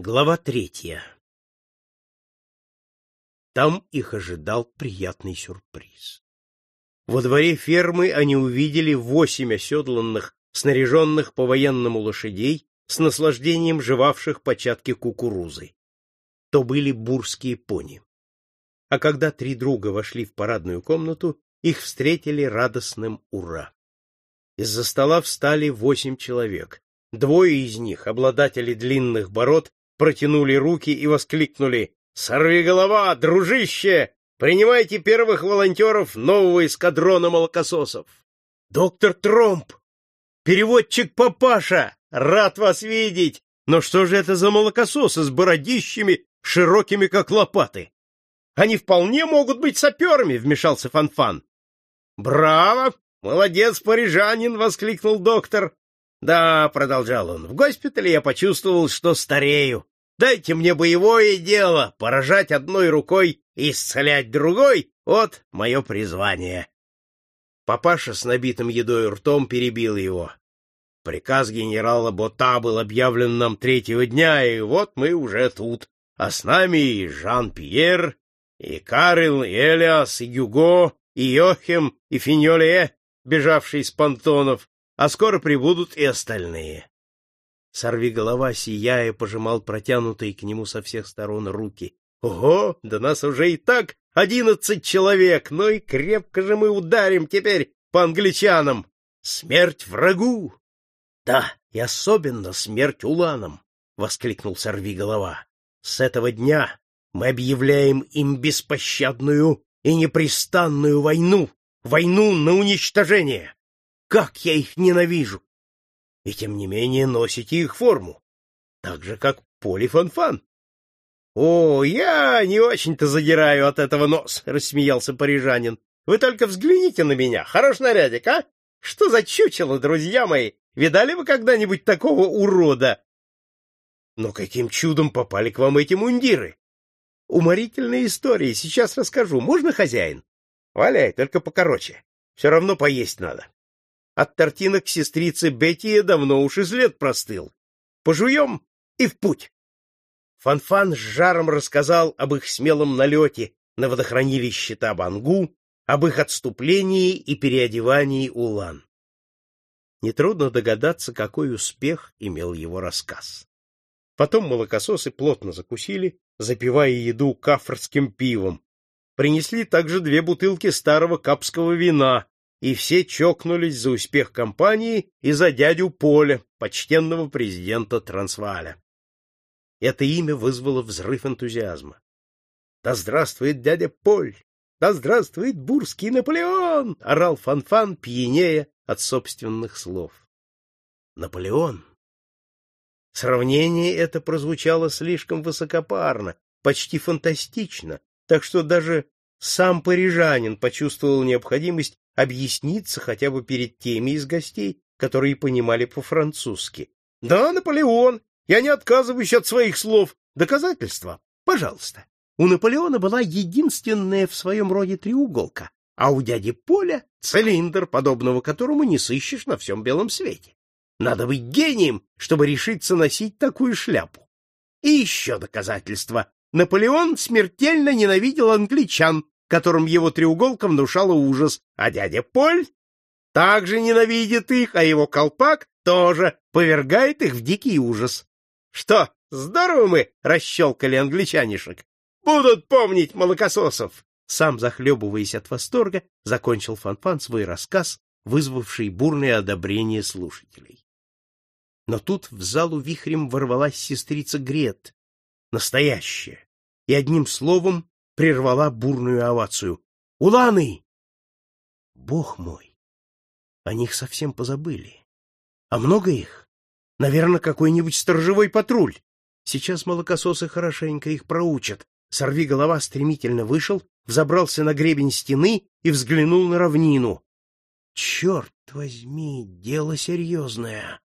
Глава третья Там их ожидал приятный сюрприз. Во дворе фермы они увидели восемь оседланных, снаряженных по-военному лошадей, с наслаждением жевавших початки кукурузы. То были бурские пони. А когда три друга вошли в парадную комнату, их встретили радостным «Ура!». Из-за стола встали восемь человек. Двое из них, обладатели длинных бород, протянули руки и воскликнули «Сорви голова, дружище! Принимайте первых волонтеров нового эскадрона молокососов!» «Доктор Тромп! Переводчик Папаша! Рад вас видеть! Но что же это за молокососы с бородищами, широкими как лопаты? Они вполне могут быть саперами!» — вмешался Фанфан. «Браво! Молодец, парижанин!» — воскликнул доктор. «Да», — продолжал он, — «в госпитале я почувствовал, что старею. Дайте мне боевое дело, поражать одной рукой и исцелять другой — вот мое призвание. Папаша с набитым едой ртом перебил его. Приказ генерала Бота был объявлен нам третьего дня, и вот мы уже тут. А с нами и Жан-Пьер, и Карл, и Элиас, и Гюго, и Йохем, и Финьоле, бежавший с понтонов, а скоро прибудут и остальные. Сорви голова, сияя, пожимал протянутые к нему со всех сторон руки. Ого, да нас уже и так одиннадцать человек, ну и крепко же мы ударим теперь по англичанам. Смерть врагу! Да, и особенно смерть уланам, — воскликнул Сорви голова. С этого дня мы объявляем им беспощадную и непрестанную войну, войну на уничтожение. Как я их ненавижу! и тем не менее носите их форму, так же, как Поли Фанфан. — О, я не очень-то задираю от этого нос, — рассмеялся парижанин. — Вы только взгляните на меня. Хорош нарядик, а? Что за чучело, друзья мои? Видали вы когда-нибудь такого урода? Но каким чудом попали к вам эти мундиры? Уморительная история, сейчас расскажу. Можно, хозяин? Валяй, только покороче. Все равно поесть надо. От тортинок сестрицы Бетти давно уж и след простыл. Пожуем и в путь. Фанфан -фан с жаром рассказал об их смелом налете на водохранилище Табангу, об их отступлении и переодевании Улан. Нетрудно догадаться, какой успех имел его рассказ. Потом молокососы плотно закусили, запивая еду кафрским пивом. Принесли также две бутылки старого капского вина, и все чокнулись за успех компании и за дядю Поля, почтенного президента Трансваля. Это имя вызвало взрыв энтузиазма. «Да здравствует дядя Поль! Да здравствует бурский Наполеон!» — орал Фанфан, пьянея от собственных слов. «Наполеон!» Сравнение это прозвучало слишком высокопарно, почти фантастично, так что даже сам парижанин почувствовал необходимость объясниться хотя бы перед теми из гостей, которые понимали по-французски. — Да, Наполеон, я не отказываюсь от своих слов. Доказательства? Пожалуйста. У Наполеона была единственная в своем роде треуголка, а у дяди Поля — цилиндр, подобного которому не сыщешь на всем белом свете. Надо быть гением, чтобы решиться носить такую шляпу. И еще доказательство. Наполеон смертельно ненавидел англичан, которым его треуголка внушала ужас, а дядя Поль также ненавидит их, а его колпак тоже повергает их в дикий ужас. Что, здорово мы расщелкали англичанишек? Будут помнить молокососов! Сам, захлебываясь от восторга, закончил Фанфан свой рассказ, вызвавший бурное одобрение слушателей. Но тут в залу вихрем ворвалась сестрица Грет, настоящая, и одним словом прервала бурную овацию. «Уланы!» Бог мой! О них совсем позабыли. А много их? Наверное, какой-нибудь сторожевой патруль. Сейчас молокососы хорошенько их проучат. Сорви голова стремительно вышел, взобрался на гребень стены и взглянул на равнину. Черт возьми, дело серьезное.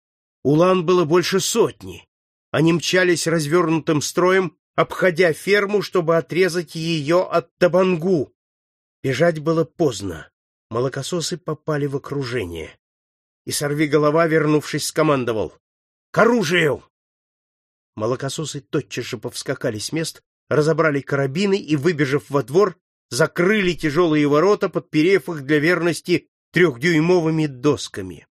Улан было больше сотни. Они мчались развернутым строем, обходя ферму, чтобы отрезать ее от табангу. Бежать было поздно. Молокососы попали в окружение. И сорви голова, вернувшись, скомандовал. — К оружию! Молокососы тотчас же повскакали с мест, разобрали карабины и, выбежав во двор, закрыли тяжелые ворота, подперев их для верности трехдюймовыми досками.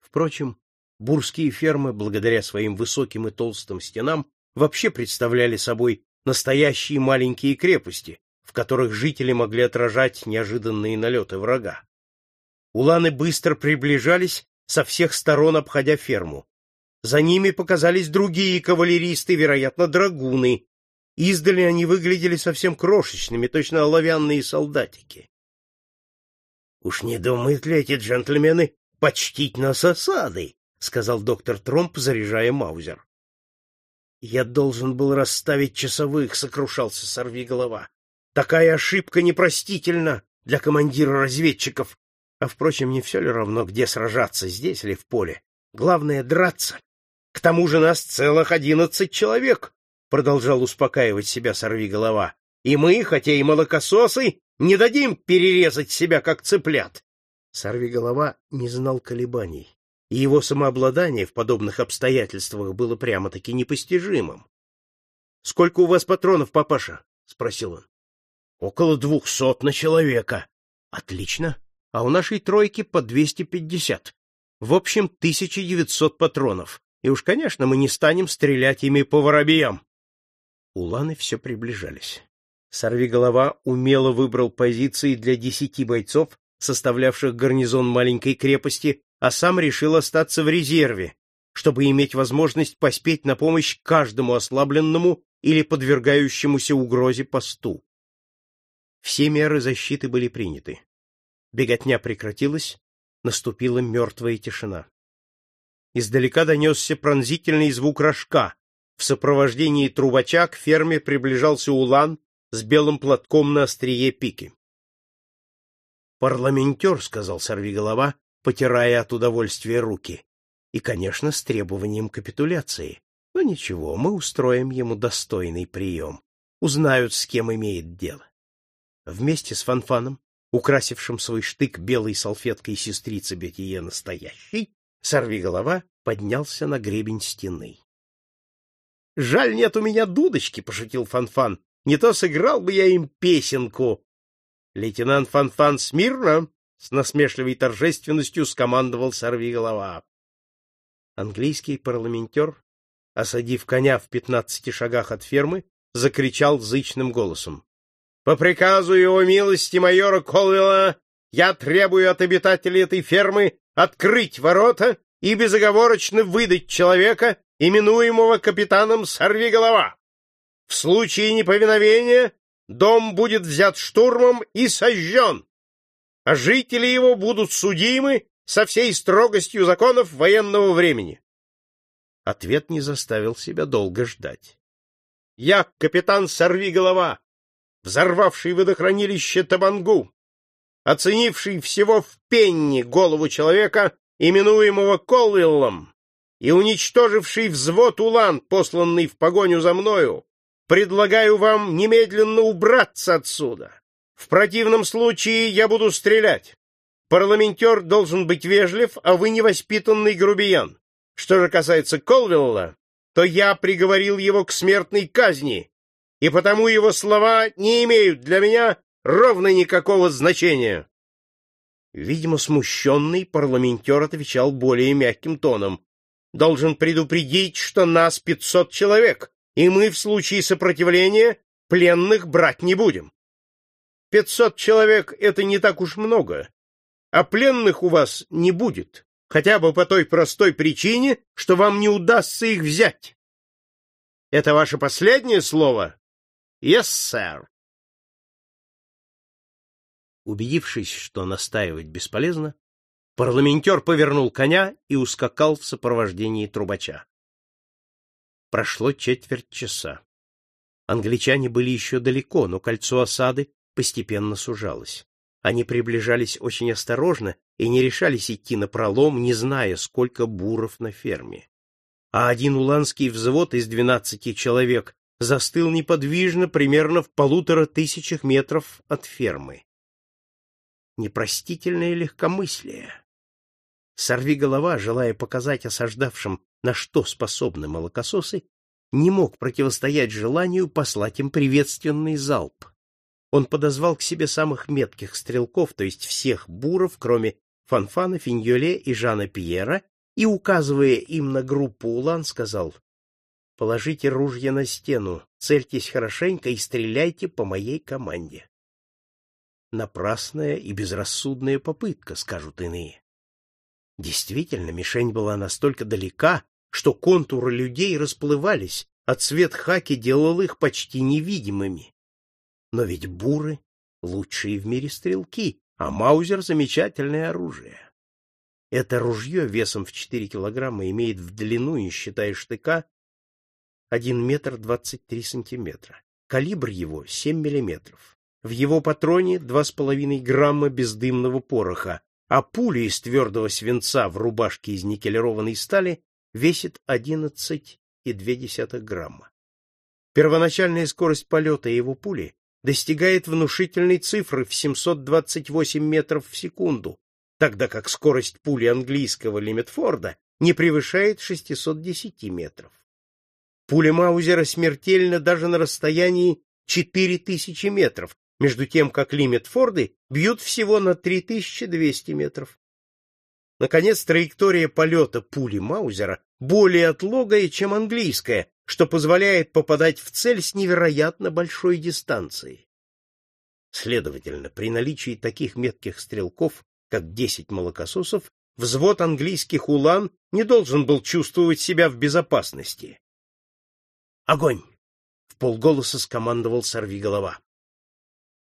Впрочем, бурские фермы, благодаря своим высоким и толстым стенам, вообще представляли собой настоящие маленькие крепости, в которых жители могли отражать неожиданные налеты врага. Уланы быстро приближались, со всех сторон обходя ферму. За ними показались другие кавалеристы, вероятно, драгуны. Издали они выглядели совсем крошечными, точно оловянные солдатики. — Уж не думают ли эти джентльмены почтить нас осадой? — сказал доктор Тромп, заряжая маузер. — Я должен был расставить часовых, — сокрушался сорвиголова. — Такая ошибка непростительна для командира разведчиков. А, впрочем, не все ли равно, где сражаться, здесь или в поле? Главное — драться. К тому же нас целых одиннадцать человек, — продолжал успокаивать себя сорвиголова. И мы, хотя и молокососы, не дадим перерезать себя, как цыплят. Сорвиголова не знал колебаний, и его самообладание в подобных обстоятельствах было прямо-таки непостижимым. — Сколько у вас патронов, папаша? — спросил он. — Около двухсот на человека. — Отлично. А у нашей тройки по двести пятьдесят. В общем, тысяча девятьсот патронов. И уж, конечно, мы не станем стрелять ими по воробьям. Уланы все приближались. Сорвиголова умело выбрал позиции для десяти бойцов, составлявших гарнизон маленькой крепости, а сам решил остаться в резерве, чтобы иметь возможность поспеть на помощь каждому ослабленному или подвергающемуся угрозе посту. Все меры защиты были приняты. Беготня прекратилась, наступила мертвая тишина. Издалека донесся пронзительный звук рожка. В сопровождении трубача к ферме приближался улан с белым платком на острие пики. «Парламентер», — сказал сорвиголова, потирая от удовольствия руки. «И, конечно, с требованием капитуляции. Но ничего, мы устроим ему достойный прием. Узнают, с кем имеет дело». Вместе с Фанфаном, украсившим свой штык белой салфеткой сестрицы Бетие настоящей, Сорвиголова поднялся на гребень стены. — Жаль, нет у меня дудочки, — пошутил Фанфан. — Не то сыграл бы я им песенку. Лейтенант Фанфан смирно, с насмешливой торжественностью скомандовал Сорвиголова. Английский парламентер, осадив коня в пятнадцати шагах от фермы, закричал зычным голосом. — По приказу его милости майора Колвилла я требую от обитателей этой фермы открыть ворота и безоговорочно выдать человека, именуемого капитаном Сорвиголова. В случае неповиновения дом будет взят штурмом и сожжен, а жители его будут судимы со всей строгостью законов военного времени. Ответ не заставил себя долго ждать. Я капитан Сорвиголова, взорвавший водохранилище Табангу, оценивший всего в пенни голову человека, именуемого Колвиллом, и уничтоживший взвод улан, посланный в погоню за мною, предлагаю вам немедленно убраться отсюда. В противном случае я буду стрелять. Парламентер должен быть вежлив, а вы невоспитанный грубиян. Что же касается Колвилла, то я приговорил его к смертной казни, и потому его слова не имеют для меня ровно никакого значения. Видимо, смущенный парламентер отвечал более мягким тоном. Должен предупредить, что нас пятьсот человек, и мы в случае сопротивления пленных брать не будем. Пятьсот человек — это не так уж много, а пленных у вас не будет, хотя бы по той простой причине, что вам не удастся их взять. Это ваше последнее слово? Yes, sir. Убедившись, что настаивать бесполезно, парламентер повернул коня и ускакал в сопровождении трубача. Прошло четверть часа. Англичане были еще далеко, но кольцо осады постепенно сужалось. Они приближались очень осторожно и не решались идти на пролом, не зная, сколько буров на ферме. А один уланский взвод из двенадцати человек застыл неподвижно примерно в полутора тысячах метров от фермы непростительное легкомыслие. Сорви голова, желая показать осаждавшим, на что способны молокососы, не мог противостоять желанию послать им приветственный залп. Он подозвал к себе самых метких стрелков, то есть всех буров, кроме Фанфана, Финьоле и Жана Пьера, и, указывая им на группу Улан, сказал «Положите ружья на стену, цельтесь хорошенько и стреляйте по моей команде». Напрасная и безрассудная попытка, скажут иные. Действительно, мишень была настолько далека, что контуры людей расплывались, а цвет хаки делал их почти невидимыми. Но ведь буры — лучшие в мире стрелки, а Маузер — замечательное оружие. Это ружье весом в 4 килограмма имеет в длину, не считая штыка, 1 метр 23 сантиметра. Калибр его 7 миллиметров. В его патроне 2,5 грамма бездымного пороха, а пуля из твердого свинца в рубашке из никелированной стали весит 11,2 грамма. Первоначальная скорость полета его пули достигает внушительной цифры в 728 метров в секунду, тогда как скорость пули английского Лиметфорда не превышает 610 метров. Пуля Маузера смертельна даже на расстоянии 4000 метров, между тем как Лиметфорды бьют всего на 3200 метров. Наконец, траектория полета пули Маузера более отлогая, чем английская, что позволяет попадать в цель с невероятно большой дистанции. Следовательно, при наличии таких метких стрелков, как десять молокососов, взвод английских улан не должен был чувствовать себя в безопасности. «Огонь!» — в полголоса скомандовал сорвиголова.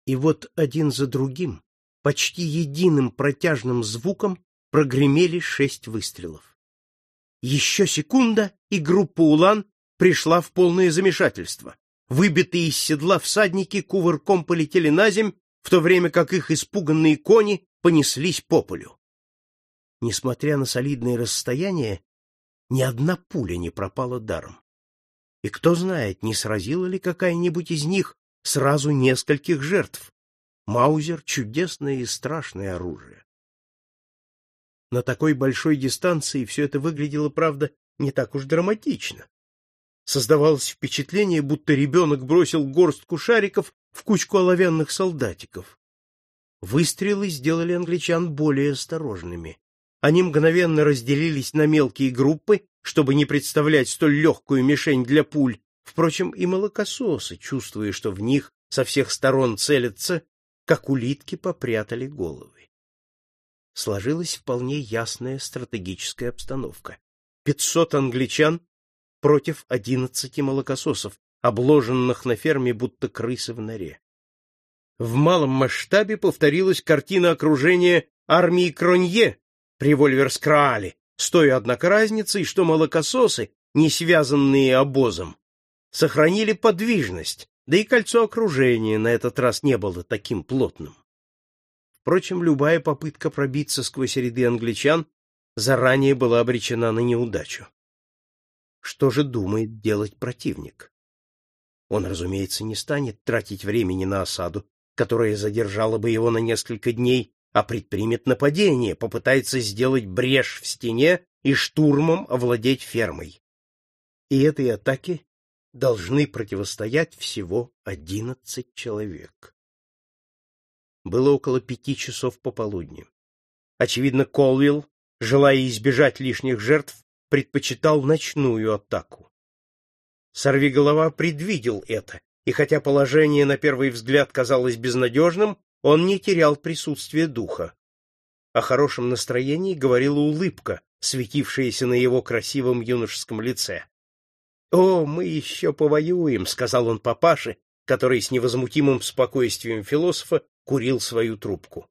И вот один за другим, почти единым протяжным звуком, прогремели шесть выстрелов. Еще секунда, и группа улан пришла в полное замешательство. Выбитые из седла всадники кувырком полетели на земь, в то время как их испуганные кони понеслись по полю. Несмотря на солидное расстояние, ни одна пуля не пропала даром. И кто знает, не сразила ли какая-нибудь из них сразу нескольких жертв. Маузер — чудесное и страшное оружие. На такой большой дистанции все это выглядело, правда, не так уж драматично. Создавалось впечатление, будто ребенок бросил горстку шариков в кучку оловянных солдатиков. Выстрелы сделали англичан более осторожными. Они мгновенно разделились на мелкие группы, чтобы не представлять столь легкую мишень для пуль. Впрочем, и молокососы, чувствуя, что в них со всех сторон целятся, как улитки попрятали головы. Сложилась вполне ясная стратегическая обстановка. Пятьсот англичан против одиннадцати молокососов, обложенных на ферме будто крысы в норе. В малом масштабе повторилась картина окружения армии Кронье при Вольверскраале, с той, однако, разницей, что молокососы, не связанные обозом, сохранили подвижность, да и кольцо окружения на этот раз не было таким плотным. Впрочем, любая попытка пробиться сквозь ряды англичан заранее была обречена на неудачу. Что же думает делать противник? Он, разумеется, не станет тратить времени на осаду, которая задержала бы его на несколько дней, а предпримет нападение, попытается сделать брешь в стене и штурмом овладеть фермой. И этой атаке должны противостоять всего одиннадцать человек. Было около пяти часов пополудни. Очевидно, Колвилл, желая избежать лишних жертв, предпочитал ночную атаку. Сорвиголова предвидел это, и хотя положение на первый взгляд казалось безнадежным, он не терял присутствия духа. О хорошем настроении говорила улыбка, светившаяся на его красивом юношеском лице. «О, мы еще повоюем», — сказал он папаше, который с невозмутимым спокойствием философа курил свою трубку.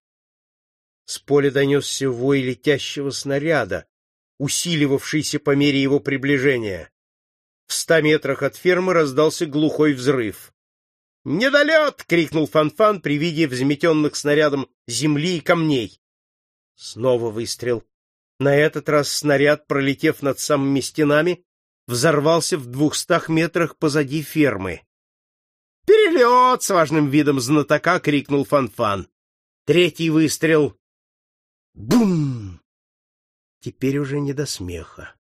С поля донесся вой летящего снаряда, усиливавшийся по мере его приближения. В ста метрах от фермы раздался глухой взрыв. «Недолет!» — крикнул Фанфан при виде взметенных снарядом земли и камней. Снова выстрел. На этот раз снаряд, пролетев над самыми стенами, взорвался в двухстах метрах позади фермы. «Перелет!» — с важным видом знатока крикнул Фанфан. Третий выстрел. Бум! Теперь уже не до смеха.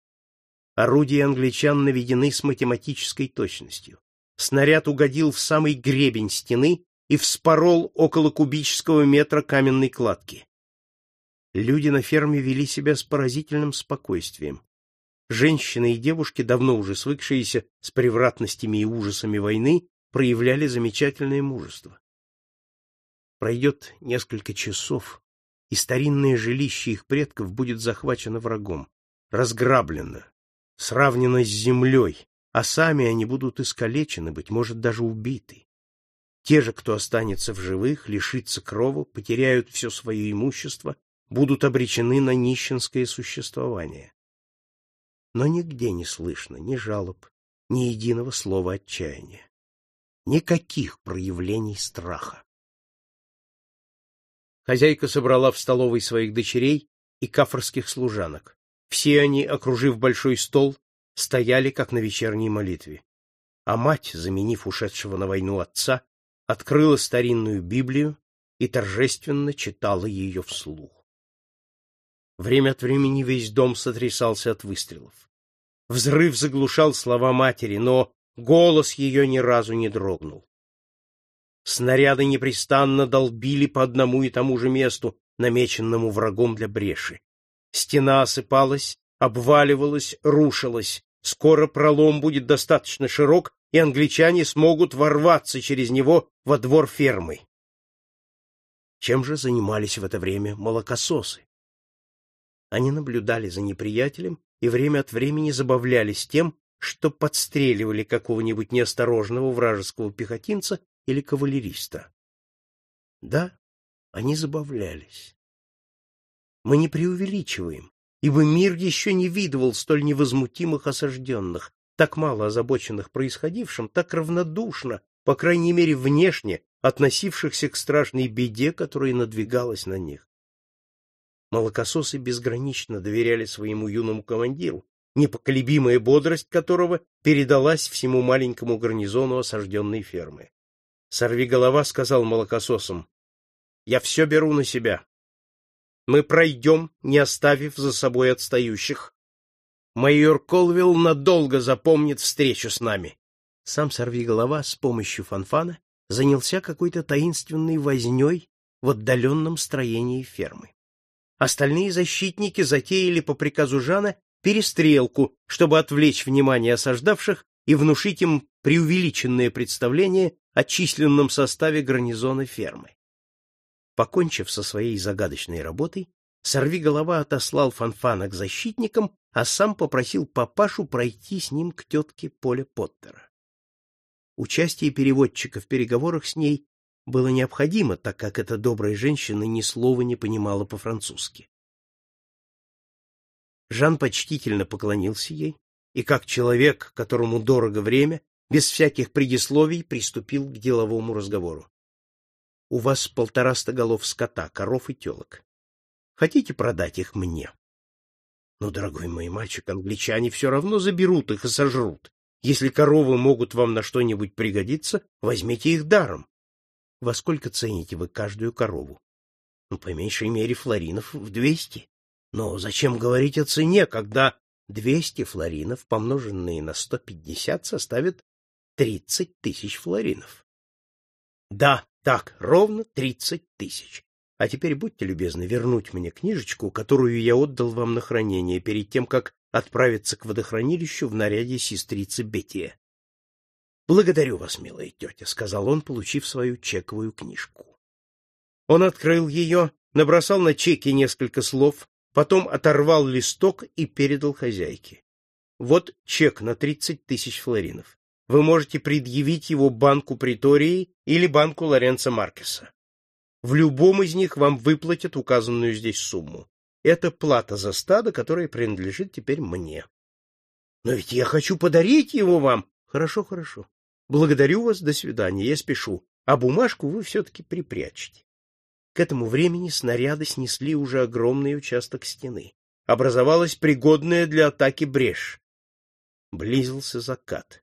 Орудия англичан наведены с математической точностью. Снаряд угодил в самый гребень стены и вспорол около кубического метра каменной кладки. Люди на ферме вели себя с поразительным спокойствием. Женщины и девушки, давно уже свыкшиеся с превратностями и ужасами войны, проявляли замечательное мужество. Пройдет несколько часов, и старинное жилище их предков будет захвачено врагом, разграблено, сравнено с землей, а сами они будут искалечены, быть может, даже убиты. Те же, кто останется в живых, лишится крова, потеряют все свое имущество, будут обречены на нищенское существование. Но нигде не слышно ни жалоб, ни единого слова отчаяния. Никаких проявлений страха. Хозяйка собрала в столовой своих дочерей и кафорских служанок. Все они, окружив большой стол, стояли, как на вечерней молитве. А мать, заменив ушедшего на войну отца, открыла старинную Библию и торжественно читала ее вслух. Время от времени весь дом сотрясался от выстрелов. Взрыв заглушал слова матери, но голос ее ни разу не дрогнул. Снаряды непрестанно долбили по одному и тому же месту, намеченному врагом для бреши. Стена осыпалась, обваливалась, рушилась. Скоро пролом будет достаточно широк, и англичане смогут ворваться через него во двор фермы. Чем же занимались в это время молокососы? Они наблюдали за неприятелем и время от времени забавлялись тем, что подстреливали какого-нибудь неосторожного вражеского пехотинца или кавалериста. Да, они забавлялись. Мы не преувеличиваем, ибо мир еще не видывал столь невозмутимых осажденных, так мало озабоченных происходившим, так равнодушно, по крайней мере внешне, относившихся к страшной беде, которая надвигалась на них. Молокососы безгранично доверяли своему юному командиру, непоколебимая бодрость которого передалась всему маленькому гарнизону осажденной фермы. Сорвиголова сказал молокососам, «Я все беру на себя. Мы пройдем, не оставив за собой отстающих. Майор Колвилл надолго запомнит встречу с нами». Сам Сорвиголова с помощью фанфана занялся какой-то таинственной возней в отдаленном строении фермы. Остальные защитники затеяли по приказу Жана перестрелку, чтобы отвлечь внимание осаждавших и внушить им преувеличенное представление о численном составе гарнизона фермы. Покончив со своей загадочной работой, сорвиголова отослал Фанфана к защитникам, а сам попросил папашу пройти с ним к тетке Поля Поттера. Участие переводчика в переговорах с ней было необходимо, так как эта добрая женщина ни слова не понимала по-французски. Жан почтительно поклонился ей и, как человек, которому дорого время, без всяких предисловий приступил к деловому разговору. — У вас полтораста голов скота, коров и телок. Хотите продать их мне? — Ну, дорогой мой мальчик, англичане все равно заберут их и сожрут. Если коровы могут вам на что-нибудь пригодиться, возьмите их даром. Во сколько цените вы каждую корову? Ну, по меньшей мере, флоринов в двести. Но зачем говорить о цене, когда двести флоринов, помноженные на сто пятьдесят, составят тридцать тысяч флоринов? Да, так, ровно тридцать тысяч. А теперь будьте любезны вернуть мне книжечку, которую я отдал вам на хранение перед тем, как отправиться к водохранилищу в наряде сестрицы Бетия. — Благодарю вас, милая тетя, — сказал он, получив свою чековую книжку. Он открыл ее, набросал на чеке несколько слов, потом оторвал листок и передал хозяйке. Вот чек на тридцать тысяч флоринов. Вы можете предъявить его банку Притории или банку Лоренцо Маркеса. В любом из них вам выплатят указанную здесь сумму. Это плата за стадо, которое принадлежит теперь мне. Но ведь я хочу подарить его вам. Хорошо, хорошо. Благодарю вас, до свидания, я спешу. А бумажку вы все-таки припрячете. К этому времени снаряды снесли уже огромный участок стены. Образовалась пригодная для атаки брешь. Близился закат.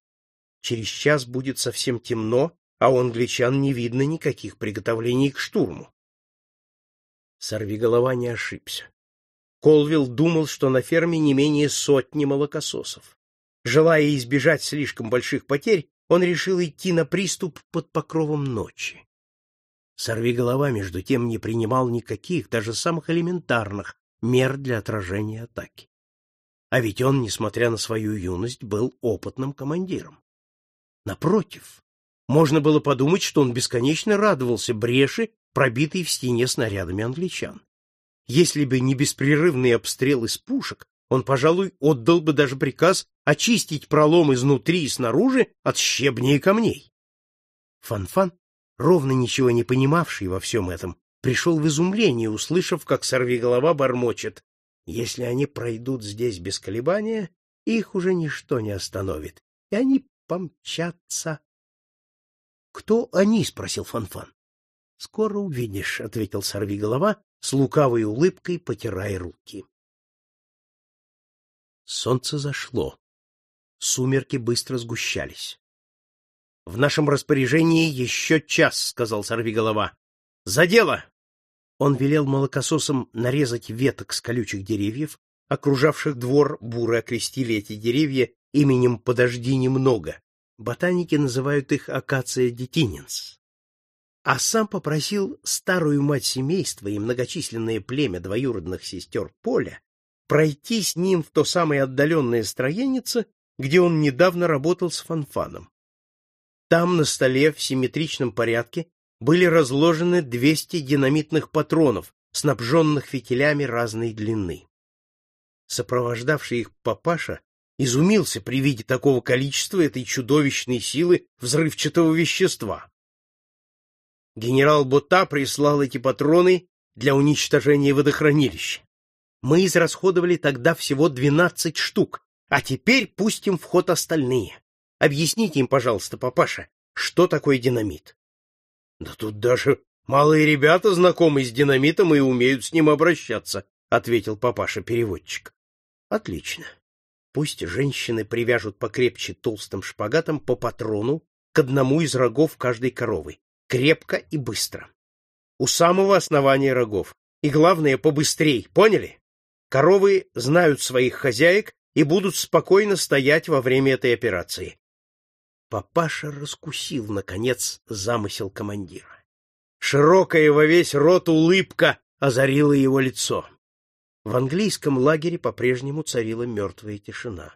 Через час будет совсем темно, а у англичан не видно никаких приготовлений к штурму. Сорвиголова не ошибся. Колвилл думал, что на ферме не менее сотни молокососов. Желая избежать слишком больших потерь, он решил идти на приступ под покровом ночи. Сорвиголова, между тем, не принимал никаких, даже самых элементарных, мер для отражения атаки. А ведь он, несмотря на свою юность, был опытным командиром. Напротив, можно было подумать, что он бесконечно радовался бреши, пробитой в стене снарядами англичан. Если бы не беспрерывный обстрел из пушек, он, пожалуй, отдал бы даже приказ очистить пролом изнутри и снаружи от щебней и камней. Фанфан, -фан, ровно ничего не понимавший во всем этом, пришел в изумление, услышав, как сорвиголова бормочет. Если они пройдут здесь без колебания, их уже ничто не остановит, и они помчатся. — Кто они? — спросил Фанфан. -фан. — Скоро увидишь, — ответил сорвиголова, с лукавой улыбкой потирая руки. Солнце зашло. Сумерки быстро сгущались. — В нашем распоряжении еще час, — сказал сорвиголова. — За дело! Он велел молокососам нарезать веток с колючих деревьев, окружавших двор, буры окрестили эти деревья именем «Подожди немного». Ботаники называют их акация детиненс. А сам попросил старую мать семейства и многочисленное племя двоюродных сестер Поля пройти с ним в то самое отдаленное строенице, где он недавно работал с Фанфаном. Там на столе в симметричном порядке были разложены 200 динамитных патронов, снабженных фитилями разной длины. Сопровождавший их папаша изумился при виде такого количества этой чудовищной силы взрывчатого вещества. Генерал Бота прислал эти патроны для уничтожения водохранилища. Мы израсходовали тогда всего 12 штук, а теперь пустим в ход остальные. Объясните им, пожалуйста, папаша, что такое динамит? Да тут даже малые ребята знакомы с динамитом и умеют с ним обращаться, ответил папаша-переводчик. Отлично. Пусть женщины привяжут покрепче толстым шпагатом по патрону к одному из рогов каждой коровы, крепко и быстро. У самого основания рогов. И главное, побыстрей, поняли? Коровы знают своих хозяек и будут спокойно стоять во время этой операции. Папаша раскусил, наконец, замысел командира. Широкая во весь рот улыбка озарила его лицо. В английском лагере по-прежнему царила мертвая тишина.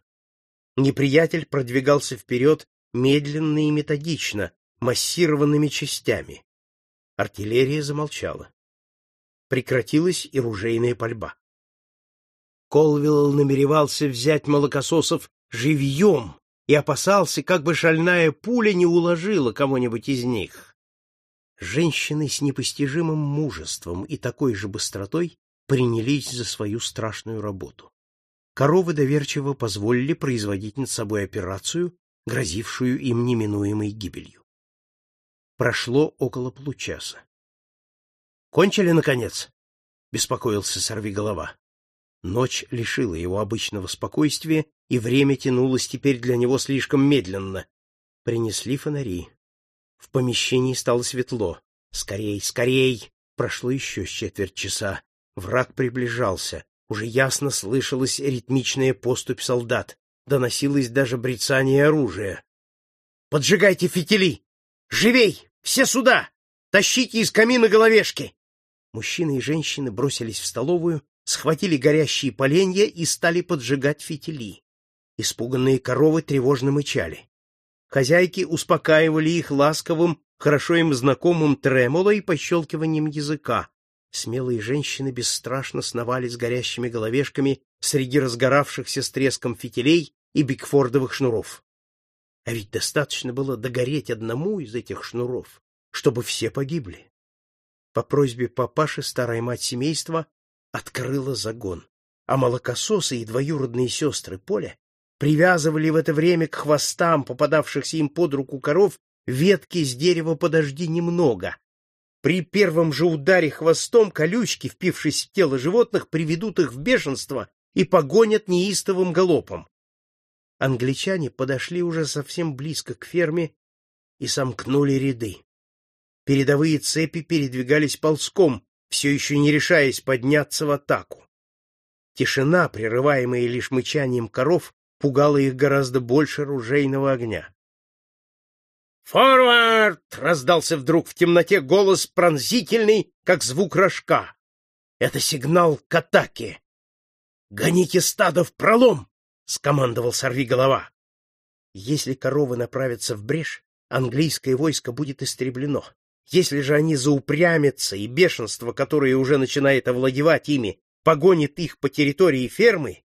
Неприятель продвигался вперед медленно и методично, массированными частями. Артиллерия замолчала. Прекратилась и ружейная пальба. Колвилл намеревался взять молокососов живьем и опасался, как бы шальная пуля не уложила кого-нибудь из них. Женщины с непостижимым мужеством и такой же быстротой принялись за свою страшную работу. Коровы доверчиво позволили производить над собой операцию, грозившую им неминуемой гибелью. Прошло около получаса. — Кончили, наконец? — беспокоился сорвиголова. Ночь лишила его обычного спокойствия, и время тянулось теперь для него слишком медленно. Принесли фонари. В помещении стало светло. Скорей, скорей! Прошло еще четверть часа. Враг приближался. Уже ясно слышалась ритмичная поступь солдат. Доносилось даже брецание оружия. «Поджигайте фитили! Живей! Все сюда! Тащите из камина головешки!» Мужчины и женщины бросились в столовую, схватили горящие поленья и стали поджигать фитили. Испуганные коровы тревожно мычали. Хозяйки успокаивали их ласковым, хорошо им знакомым тремоло и пощелкиванием языка. Смелые женщины бесстрашно сновали с горящими головешками среди разгоравшихся с треском фитилей и бигфордовых шнуров. А ведь достаточно было догореть одному из этих шнуров, чтобы все погибли. По просьбе папаши старая мать семейства открыла загон, а молокососы и двоюродные сестры Поля привязывали в это время к хвостам попадавшихся им под руку коров ветки с дерева подожди немного. При первом же ударе хвостом колючки, впившись в тело животных, приведут их в бешенство и погонят неистовым галопом. Англичане подошли уже совсем близко к ферме и сомкнули ряды. Передовые цепи передвигались ползком, все еще не решаясь подняться в атаку. Тишина, прерываемая лишь мычанием коров, пугала их гораздо больше ружейного огня. «Форвард!» — раздался вдруг в темноте голос пронзительный, как звук рожка. «Это сигнал к атаке!» «Гоните стадо в пролом!» — скомандовал сорвиголова. Если коровы направятся в брешь, английское войско будет истреблено. Если же они заупрямятся, и бешенство, которое уже начинает овладевать ими, погонит их по территории фермы,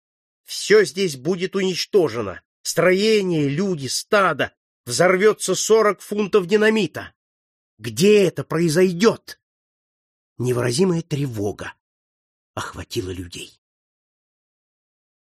все здесь будет уничтожено. Строение, люди, стадо. Взорвется сорок фунтов динамита. Где это произойдет? Невыразимая тревога охватила людей.